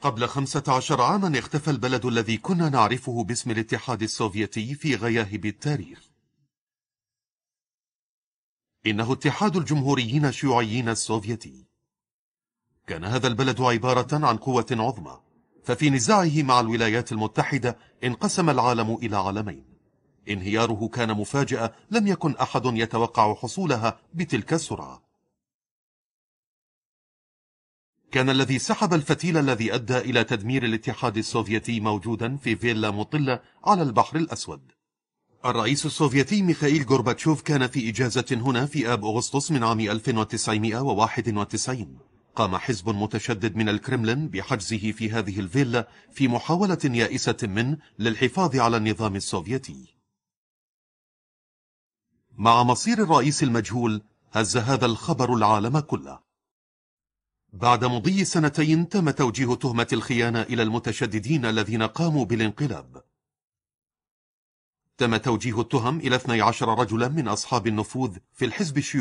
قبل خمسة عشر عاما اختفى البلد الذي كنا نعرفه باسم الاتحاد السوفيتي في غياهب التاريخ. إنه اتحاد الجمهوريين الشيوعيين السوفيتي. كان هذا البلد عبارة عن قوة عظمى ففي نزاعه مع الولايات المتحدة انقسم العالم إلى عالمين. انهياره كان مفاجأة لم يكن أحد يتوقع حصولها بتلك السرعة. كان الذي سحب الفتيل الذي أدى إلى تدمير الاتحاد السوفيتي موجودا في فيلا مطلة على البحر الأسود. الرئيس السوفيتي ميخائيل غورباتشوف كان في إجازة هنا في آب أغسطس من عام 1991 قام حزب متشدد من الكرملين بحجزه في هذه الفيلا في محاولة يائسة منه للحفاظ على النظام السوفيتي. مع مصير الرئيس المجهول هز هذا الخبر العالم كله. بعد مضي سنتين تم توجيه تهمة الخيانة إلى المتشددين الذين قاموا بالانقلاب. تم توجيه التهم إلى 12 رجلا من أصحاب النفوذ في الحزب الشيوعي.